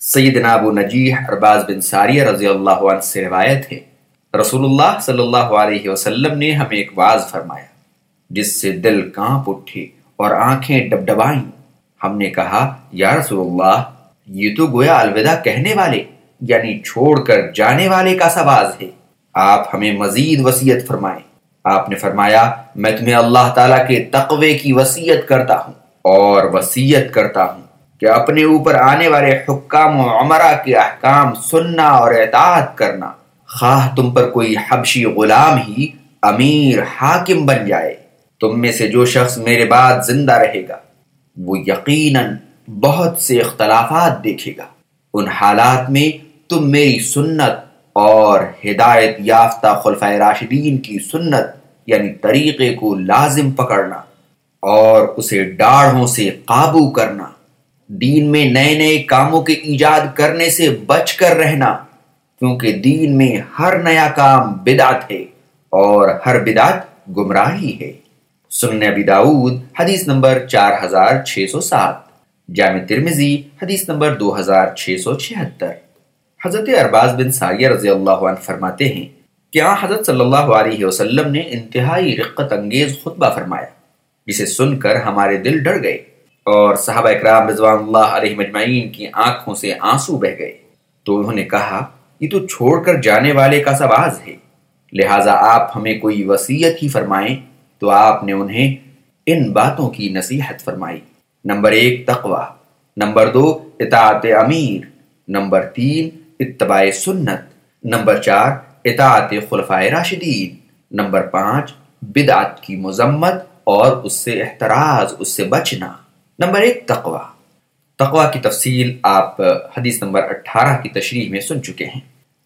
سیدنا ابو نجیح ارباز بن ساریہ رضی اللہ عنہ سے روایت ہے۔ رسول اللہ صلی اللہ علیہ وسلم نے ہمیں ایک واز فرمایا، جس سے دل کانپ اٹھے اور آنکھیں ڈب ڈبائیں ہم نے کہا، یا رسول اللہ یہ تو گویا الوداع کہنے والے یعنی چھوڑ کر جانے والے کا سواز ہے۔ آپ ہمیں مزید وسیعت فرمائیں۔ آپ نے فرمایا، میں تمہیں اللہ تعالیٰ کے تقوی کی وسیعت کرتا ہوں اور وسیعت کرتا ہوں۔ کہ اپنے اوپر آنے والے حکام و عمرہ کے احکام سننا اور اعتاد کرنا، خواہ تم پر کوئی حبشی غلام ہی امیر حاکم بن جائے، تم میں سے جو شخص میرے بعد زندہ رہے گا، وہ یقیناً بہت سے اختلافات دیکھے گا۔ ان حالات میں تم میری سنت اور ہدایت یافتہ خلفۂ راشدین کی سنت یعنی طریقے کو لازم پکڑنا اور اسے ڈاڑھوں سے قابو کرنا۔ دین میں نئے نئے کاموں کے ایجاد کرنے سے بچ کر رہنا، کیونکہ دین میں ہر نیا کام بدعت ہے اور ہر بدعت گمراہی ہے۔ سنن ابی داود حدیث نمبر چار ہزار چھ سو سات۔ جامع ترمزی حدیث نمبر دو ہزار چھ سو چھہتر۔ حضرت ارباز بن ساریہ رضی اللہ عنہ فرماتے ہیں کہ آن حضرت صلی اللہ علیہ وسلم نے انتہائی رقت انگیز خطبہ فرمایا، جسے سن کر ہمارے دل ڈر گئے۔ اور صحابہ اکرام رضوان اللہ علیہ مجمعین کی آنکھوں سے آنسو بہ گئے۔ تو انہوں نے کہا، یہ تو چھوڑ کر جانے والے کا سواز ہے۔ لہٰذا آپ ہمیں کوئی وسیعت ہی فرمائیں تو آپ نے انہیں ان باتوں کی نصیحت فرمائی۔ نمبر ایک، تقوی۔ نمبر دو، اطاعت امیر۔ نمبر تین، اتباع سنت۔ نمبر چار، اطاعت خلفائے راشدین۔ نمبر پانچ، بدعت کی مذمت اور اس سے احتراز، اس سے بچنا۔ نمبر ایک تقوا تقوا کی تفصیل آپ حدیث نمبر اٹھارہ کی تشریح میں سن چکے ہیں.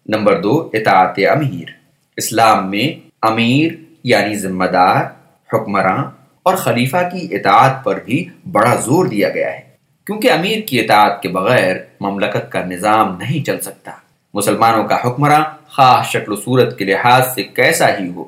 نمبر دو، اطاعت امیر. اسلام میں امیر یعنی ذمہ دار حکمراں اور خلیفہ کی اطاعت پر بھی بڑا زور دیا گیا ہے. کیونکہ امیر کی اطاعت کے بغیر مملکت کا نظام نہیں چل سکتا. مسلمانوں کا حکمراں خاص شکل و صورت کے لحاظ سے کیسا ہی ہو.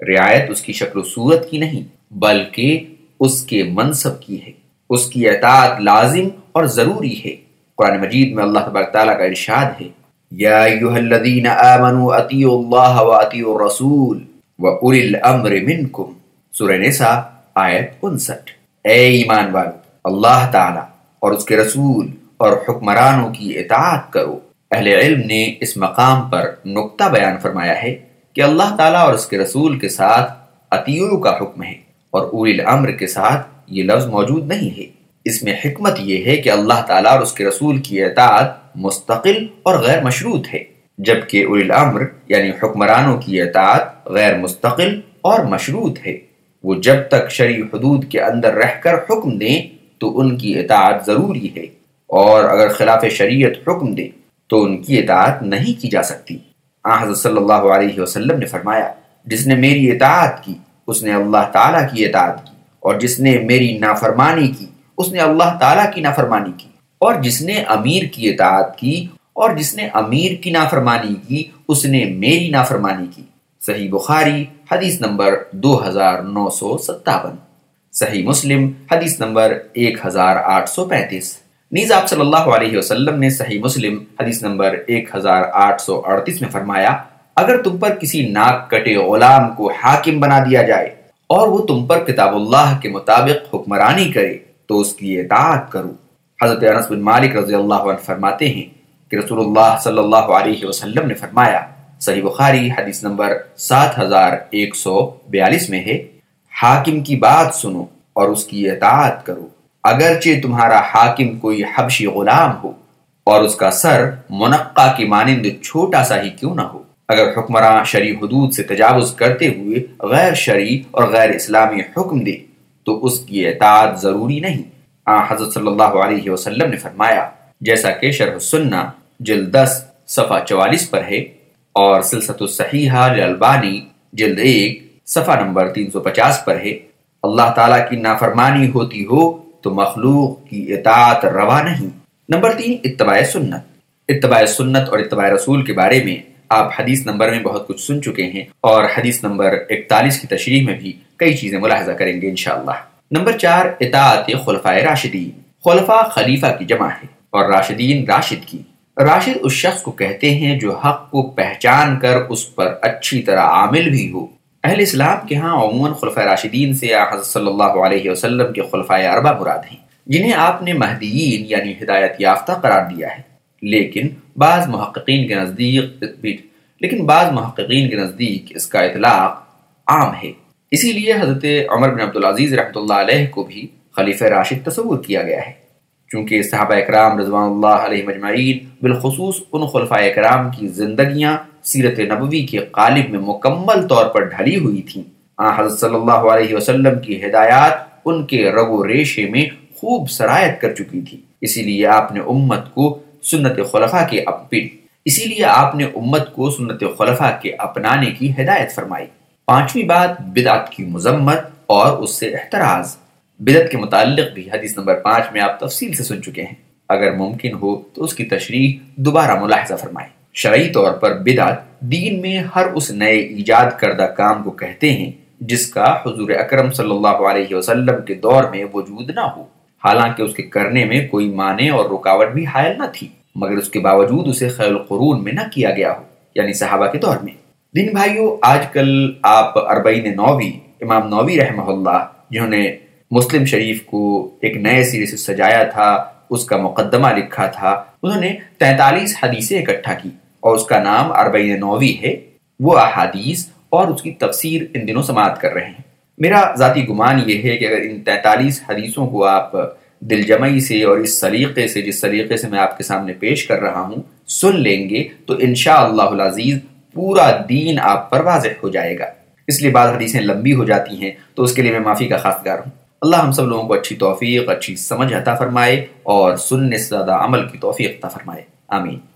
رعایت اس کی شکل و صورت کی نہیں، بلکہ اس کے منصب کی ہے. اس کی اطاعت لازم اور ضروری ہے۔ قرآن مجید میں اللہ تبارک تعالیٰ کا ارشاد ہے۔ یا ایوہ الذین آمنوا اطیعوا اللہ و اطیعوا الرسول و اولی الامر منکم۔ سورہ نساء، آیت انسٹھ۔ اے ایمان والو، اللہ تعالیٰ اور اس کے رسول اور حکمرانوں کی اطاعت کرو۔ اہل علم نے اس مقام پر نقطہ بیان فرمایا ہے کہ اللہ تعالیٰ اور اس کے رسول کے ساتھ اطیعو کا حکم ہے اور اولی الامر کے ساتھ یہ لفظ موجود نہیں ہے۔ اس میں حکمت یہ ہے کہ اللہ تعالیٰ اور اس کے رسول کی اطاعت مستقل اور غیر مشروط ہے، جبکہ اول الامر یعنی حکمرانوں کی اطاعت غیر مستقل اور مشروط ہے۔ وہ جب تک شرع حدود کے اندر رہ کر حکم دیں تو ان کی اطاعت ضروری ہے۔ اور اگر خلاف شریعت حکم دیں تو ان کی اطاعت نہیں کی جا سکتی۔ حضرت صلی اللہ علیہ وسلم نے فرمایا، جس نے میری اطاعت کی، اس نے اللہ تعالیٰ کی اطاعت کی۔ اور جس نے میری نافرمانی کی، اس نے اللہ تعالیٰ کی نافرمانی کی، اور جس نے امیر کی اطاعت کی، اور جس نے امیر کی نافرمانی کی، اس نے میری نافرمانی کی۔ صحیح بخاری، حدیث نمبر دو ہزار نو سو ستاون۔ صحیح مسلم، حدیث نمبر ایک ہزار آٹھ سو پینتیس۔ نیز آپ صلی اللہ علیہ وسلم نے صحیح مسلم، حدیث نمبر ایک ہزار آٹھ سو اڑتیس میں فرمایا، اگر تم پر کسی ناک کٹے غلام کو حاکم بنا دیا جائے اور وہ تم پر کتاب اللہ کے مطابق حکمرانی کرے تو اس کی اطاعت کرو۔ حضرت انس بن مالک رضی اللہ عنہ فرماتے ہیں کہ رسول اللہ صلی اللہ علیہ وسلم نے فرمایا، صحیح بخاری حدیث نمبر سات ہزار ایک سو بیالیس میں ہے، حاکم کی بات سنو اور اس کی اطاعت کرو۔ اگرچہ تمہارا حاکم کوئی حبشی غلام ہو اور اس کا سر منقع کی مانند چھوٹا سا ہی کیوں نہ ہو اگر حکمراں شرع حدود سے تجاوز کرتے ہوئے غیر شرعی اور غیر اسلامی حکم دے، تو اس کی اطاعت ضروری نہیں۔ آن حضرت صلی اللہ علیہ وسلم نے فرمایا، جیسا کہ شرح سننا جلد دس، صفحہ چوالیس پر ہے، اور سلسط الصحیحہ للبانی جلد ایک، صفحہ نمبر تین سو پچاس پر ہے۔ اللہ تعالیٰ کی نافرمانی ہوتی ہو تو مخلوق کی اطاعت روا نہیں۔ نمبر تین، اتباع سنت۔ اتباع سنت اور اتباع رسول کے بارے میں آپ حدیث نمبر میں بہت کچھ سن چکے ہیں اور حدیث نمبر اکتالیس کی تشریح میں بھی کئی چیزیں ملاحظہ کریں گے انشاءاللہ۔ نمبر چار، اطاعت خلفۂ راشدین۔ خلفہ خلیفہ کی جمع ہے اور راشدین راشد کی۔ راشد اس شخص کو کہتے ہیں جو حق کو پہچان کر اس پر اچھی طرح عامل بھی ہو۔ اہل اسلام کے ہاں عموماً خلفۂ راشدین سے حضرت صلی اللہ علیہ وسلم کے خلفۂ اربا مراد ہیں، جنہیں آپ نے مہدیین یعنی ہدایت یافتہ قرار دیا ہے۔ لیکن بعض محققین کے نزدیک لیکن بعض محققین کے نزدیک اس کا اطلاق عام ہے۔ اسی لیے حضرت عمر بن عبدالعزیز رحمۃ اللہ علیہ کو بھی خلیفہ راشد تصور کیا گیا ہے۔ چونکہ صحابہ اکرام رضوان اللہ علیہ مجمعین بالخصوص ان خلفۂ اکرام کی زندگیاں سیرت نبوی کے قالب میں مکمل طور پر ڈھلی ہوئی تھیں۔ آن حضرت صلی اللہ علیہ وسلم کی ہدایات ان کے رگ و ریشے میں خوب سرایت کر چکی تھی اسی لیے آپ نے امت کو سنت خلفہ کے اپن اسی لیے آپ نے امت کو سنت خلفہ کے اپنانے کی ہدایت فرمائی۔ پانچویں بات، بدعت کی مذمت اور اس سے احتراز۔ بدعت کے متعلق بھی حدیث نمبر پانچ میں آپ تفصیل سے سن چکے ہیں۔ اگر ممکن ہو تو اس کی تشریح دوبارہ ملاحظہ فرمائیں۔ شرعی طور پر بدعت دین میں ہر اس نئے ایجاد کردہ کام کو کہتے ہیں، جس کا حضور اکرم صلی اللہ علیہ وسلم کے دور میں وجود نہ ہو۔ حالانکہ اس کے کرنے میں کوئی معنی اور رکاوٹ بھی حائل نہ تھی، مگر اس کے باوجود اسے خیر القرون میں نہ کیا گیا ہو یعنی صحابہ کے دور میں۔ دن بھائیو، آج کل آپ اربعین نووی، امام نووی رحمہ اللہ، جنہوں نے مسلم شریف کو ایک نئے سرے سے سجایا تھا، اس کا مقدمہ لکھا تھا، انہوں نے تینتالیس حدیثیں اکٹھا کی اور اس کا نام اربعین نووی ہے۔ وہ احادیث اور اس کی تفسیر ان دنوں سماعت کر رہے ہیں۔ میرا ذاتی گمان یہ ہے کہ اگر ان تینتالیس حدیثوں کو آپ دل جمعی سے اور اس سلیقے سے، جس سلیقے سے میں آپ کے سامنے پیش کر رہا ہوں، سن لیں گے تو انشاءاللہ العزیز پورا دین آپ پر واضح ہو جائے گا۔ اس لیے بعض حدیثیں لمبی ہو جاتی ہیں، تو اس کے لیے میں معافی کا خاص گار ہوں۔ اللہ ہم سب لوگوں کو اچھی توفیق، اچھی سمجھ عطا فرمائے اور سننے سے زیادہ عمل کی توفیق عطا فرمائے۔ آمین۔